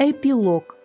Эпилог.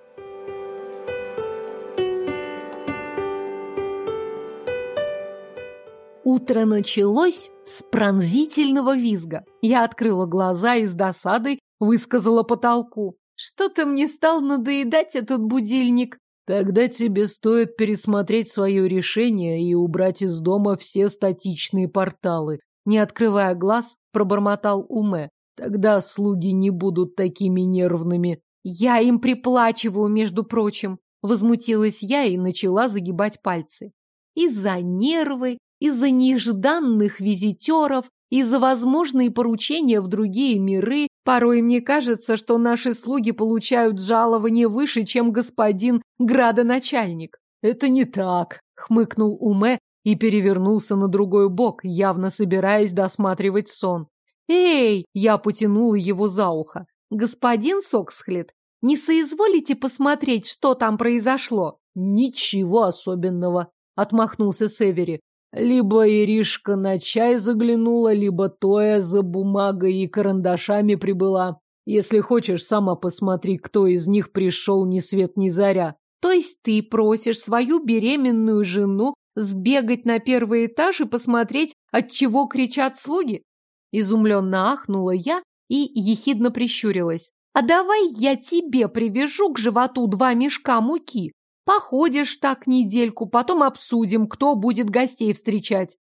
Утро началось с пронзительного визга. Я открыла глаза и с досадой высказала потолку. Что-то мне стал надоедать этот будильник. Тогда тебе стоит пересмотреть свое решение и убрать из дома все статичные порталы. Не открывая глаз, пробормотал Уме. Тогда слуги не будут такими нервными. Я им приплачиваю, между прочим. Возмутилась я и начала загибать пальцы. Из-за нервы, из-за нежданных визитеров, из-за возможные поручения в другие миры. Порой мне кажется, что наши слуги получают жалование выше, чем господин градоначальник. Это не так, хмыкнул Уме и перевернулся на другой бок, явно собираясь досматривать сон. «Эй!» – я потянула его за ухо. «Господин Соксхлет, не соизволите посмотреть, что там произошло?» «Ничего особенного», – отмахнулся Севери. Либо Иришка на чай заглянула, либо Тоя за бумагой и карандашами прибыла. Если хочешь, сама посмотри, кто из них пришел ни свет ни заря. То есть ты просишь свою беременную жену сбегать на первый этаж и посмотреть, от чего кричат слуги? Изумленно ахнула я и ехидно прищурилась. А давай я тебе привяжу к животу два мешка муки. Походишь так недельку, потом обсудим, кто будет гостей встречать.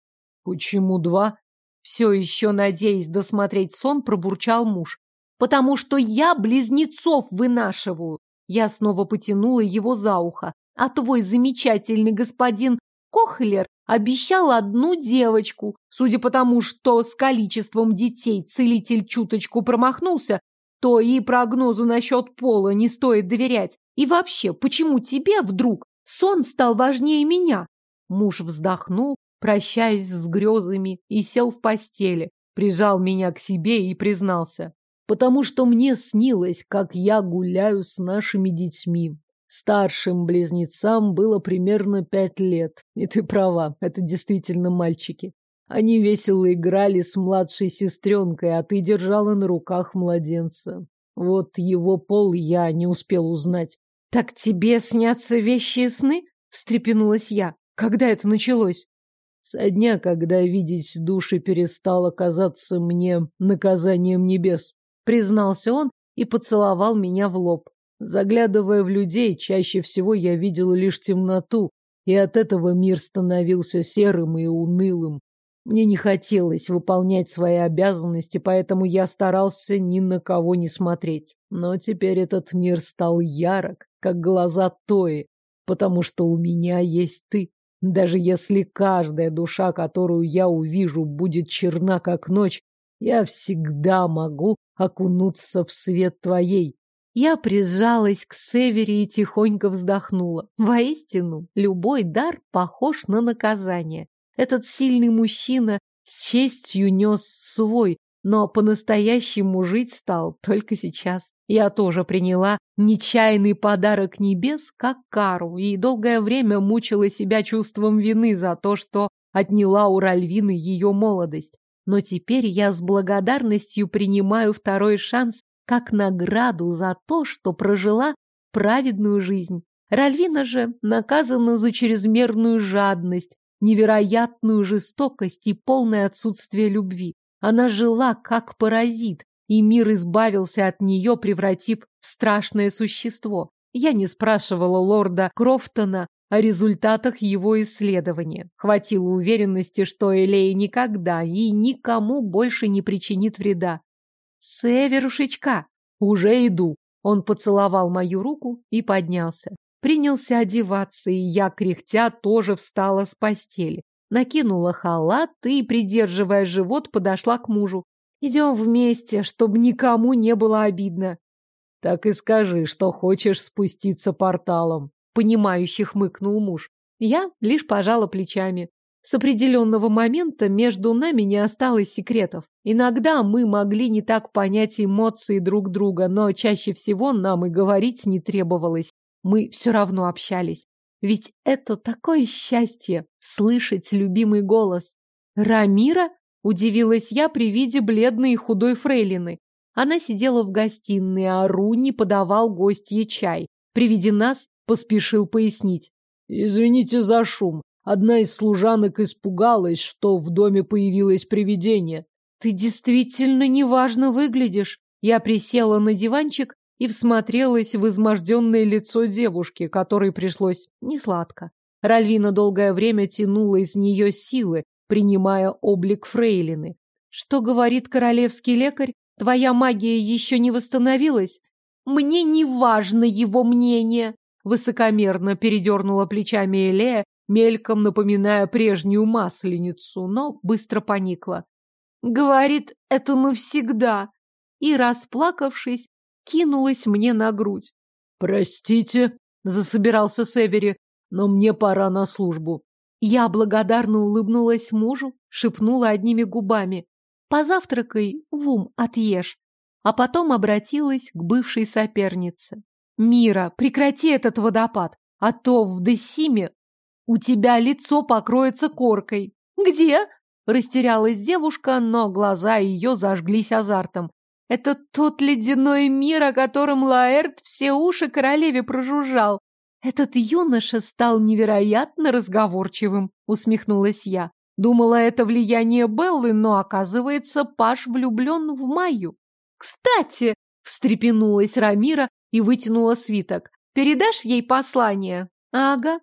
Почему два? Все еще, надеясь досмотреть сон, пробурчал муж. Потому что я близнецов вынашиваю. Я снова потянула его за ухо. А твой замечательный господин Кохлер обещал одну девочку. Судя по тому, что с количеством детей целитель чуточку промахнулся, то и прогнозу насчет пола не стоит доверять. И вообще, почему тебе вдруг сон стал важнее меня? Муж вздохнул, прощаясь с грезами, и сел в постели, прижал меня к себе и признался. Потому что мне снилось, как я гуляю с нашими детьми. Старшим близнецам было примерно пять лет. И ты права, это действительно мальчики. Они весело играли с младшей сестренкой, а ты держала на руках младенца. Вот его пол я не успел узнать. «Так тебе снятся вещи и сны?» — встрепенулась я. «Когда это началось?» Со дня, когда видеть души перестало казаться мне наказанием небес, признался он и поцеловал меня в лоб. Заглядывая в людей, чаще всего я видел лишь темноту, и от этого мир становился серым и унылым. Мне не хотелось выполнять свои обязанности, поэтому я старался ни на кого не смотреть. Но теперь этот мир стал ярок, как глаза Тои, потому что у меня есть ты. Даже если каждая душа, которую я увижу, будет черна, как ночь, я всегда могу окунуться в свет твоей. Я прижалась к Севере и тихонько вздохнула. Воистину, любой дар похож на наказание. Этот сильный мужчина с честью нес свой, но по-настоящему жить стал только сейчас. Я тоже приняла нечаянный подарок небес как кару и долгое время мучила себя чувством вины за то, что отняла у Ральвины ее молодость. Но теперь я с благодарностью принимаю второй шанс как награду за то, что прожила праведную жизнь. Ральвина же наказана за чрезмерную жадность, невероятную жестокость и полное отсутствие любви. Она жила как паразит, и мир избавился от нее, превратив в страшное существо. Я не спрашивала лорда Крофтона о результатах его исследования. Хватило уверенности, что Элея никогда и никому больше не причинит вреда. «Северушечка, уже иду!» Он поцеловал мою руку и поднялся. Принялся одеваться, и я, кряхтя, тоже встала с постели. Накинула халат и, придерживая живот, подошла к мужу. «Идем вместе, чтобы никому не было обидно». «Так и скажи, что хочешь спуститься порталом», — понимающе хмыкнул муж. Я лишь пожала плечами. С определенного момента между нами не осталось секретов. Иногда мы могли не так понять эмоции друг друга, но чаще всего нам и говорить не требовалось мы все равно общались. Ведь это такое счастье — слышать любимый голос. «Рамира?» — удивилась я при виде бледной и худой фрейлины. Она сидела в гостиной, а Руни подавал гостье чай. При виде нас поспешил пояснить. «Извините за шум. Одна из служанок испугалась, что в доме появилось привидение». «Ты действительно неважно выглядишь». Я присела на диванчик и всмотрелась в изможденное лицо девушки, которой пришлось несладко. Ральвина долгое время тянула из нее силы, принимая облик фрейлины. Что говорит королевский лекарь? Твоя магия еще не восстановилась? Мне не важно его мнение, высокомерно передернула плечами Элея, мельком напоминая прежнюю масленицу, но быстро поникла. Говорит, это навсегда. И, расплакавшись, кинулась мне на грудь. «Простите», — засобирался Севери, — «но мне пора на службу». Я благодарно улыбнулась мужу, шепнула одними губами. «Позавтракай, в ум отъешь». А потом обратилась к бывшей сопернице. «Мира, прекрати этот водопад, а то в Десиме у тебя лицо покроется коркой». «Где?» – растерялась девушка, но глаза ее зажглись азартом. «Это тот ледяной мир, о котором Лаэрт все уши королеве прожужжал. Этот юноша стал невероятно разговорчивым», – усмехнулась я. Думала, это влияние Беллы, но, оказывается, Паш влюблен в Майю. «Кстати!» – встрепенулась Рамира и вытянула свиток. «Передашь ей послание?» «Ага».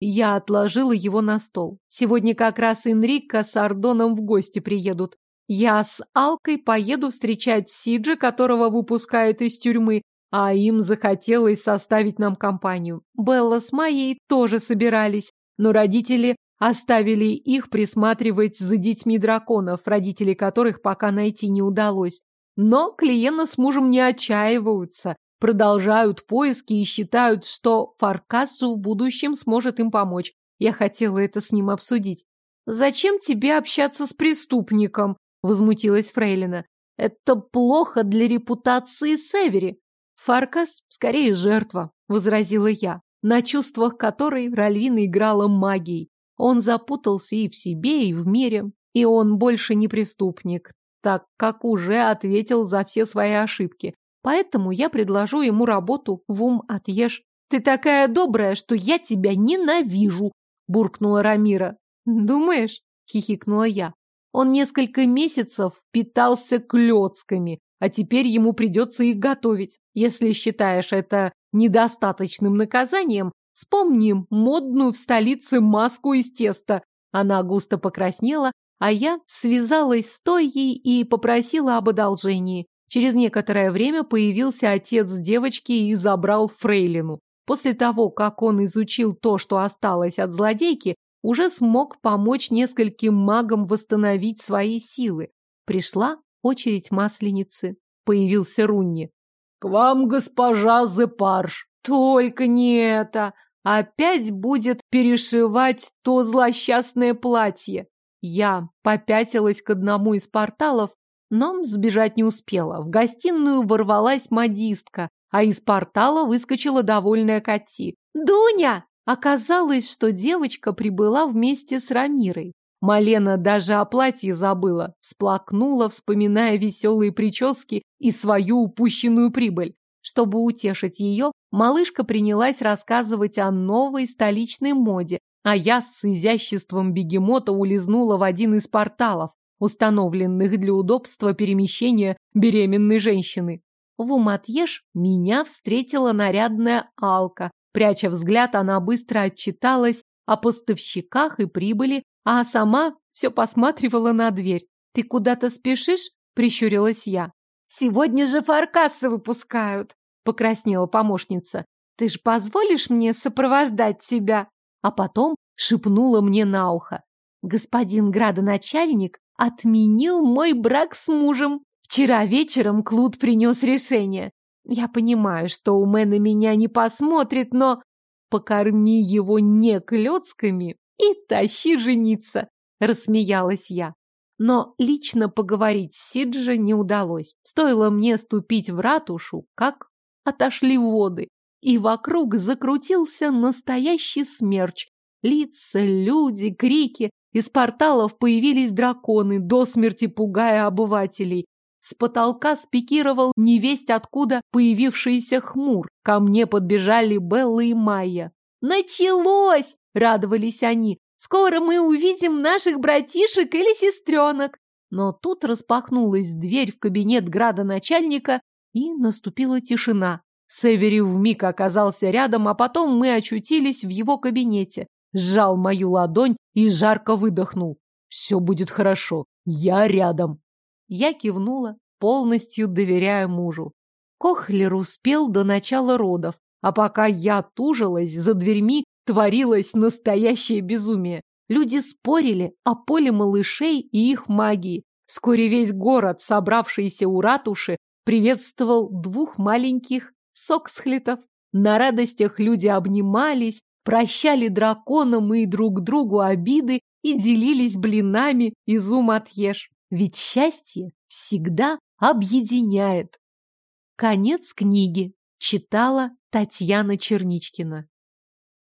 Я отложила его на стол. Сегодня как раз Энрико с Ардоном в гости приедут. Я с Алкой поеду встречать Сиджи, которого выпускают из тюрьмы, а им захотелось составить нам компанию. Белла с Майей тоже собирались, но родители оставили их присматривать за детьми драконов, родителей которых пока найти не удалось. Но клиенты с мужем не отчаиваются, продолжают поиски и считают, что Фаркасу в будущем сможет им помочь. Я хотела это с ним обсудить. «Зачем тебе общаться с преступником?» – возмутилась Фрейлина. «Это плохо для репутации Севери». «Фаркас скорее жертва», – возразила я, на чувствах которой Ральвина играла магией. Он запутался и в себе, и в мире, и он больше не преступник, так как уже ответил за все свои ошибки. Поэтому я предложу ему работу в ум отъешь. Ты такая добрая, что я тебя ненавижу, буркнула Рамира. Думаешь? хихикнула я. Он несколько месяцев питался клёцками, а теперь ему придется их готовить. Если считаешь это недостаточным наказанием, вспомни модную в столице маску из теста. Она густо покраснела, а я связалась с Тойей и попросила об одолжении. Через некоторое время появился отец девочки и забрал Фрейлину. После того, как он изучил то, что осталось от злодейки, уже смог помочь нескольким магам восстановить свои силы. Пришла очередь масленицы. Появился Рунни. «К вам, госпожа Зепарш!» «Только не это! Опять будет перешивать то злосчастное платье!» Я попятилась к одному из порталов, но сбежать не успела. В гостиную ворвалась модистка, а из портала выскочила довольная Кати. «Дуня!» Оказалось, что девочка прибыла вместе с Рамирой. Малена даже о платье забыла, всплакнула, вспоминая веселые прически и свою упущенную прибыль. Чтобы утешить ее, малышка принялась рассказывать о новой столичной моде, а я с изяществом бегемота улизнула в один из порталов, установленных для удобства перемещения беременной женщины. В Уматьеш меня встретила нарядная Алка. Пряча взгляд, она быстро отчиталась о поставщиках и прибыли, а сама все посматривала на дверь. «Ты куда-то спешишь?» – прищурилась я. «Сегодня же фаркасы выпускают», – покраснела помощница. «Ты ж позволишь мне сопровождать тебя?» а потом шепнула мне на ухо. Господин градоначальник отменил мой брак с мужем. Вчера вечером Клуд принес решение. Я понимаю, что у Мэна меня не посмотрит, но покорми его не клёцками и тащи жениться, рассмеялась я. Но лично поговорить с Сиджи не удалось. Стоило мне ступить в ратушу, как отошли воды и вокруг закрутился настоящий смерч. Лица, люди, крики. Из порталов появились драконы, до смерти пугая обывателей. С потолка спикировал невесть откуда появившийся хмур. Ко мне подбежали Белла и Майя. «Началось!» — радовались они. «Скоро мы увидим наших братишек или сестренок!» Но тут распахнулась дверь в кабинет градоначальника, и наступила тишина. Севери вмиг оказался рядом, а потом мы очутились в его кабинете. Сжал мою ладонь и жарко выдохнул. «Все будет хорошо. Я рядом». Я кивнула, полностью доверяя мужу. Кохлер успел до начала родов, а пока я тужилась, за дверьми творилось настоящее безумие. Люди спорили о поле малышей и их магии. Вскоре весь город, собравшийся у ратуши, приветствовал двух маленьких соксхлетов. На радостях люди обнимались, прощали драконам и друг другу обиды и делились блинами из отъешь. Ведь счастье всегда объединяет. Конец книги. Читала Татьяна Черничкина.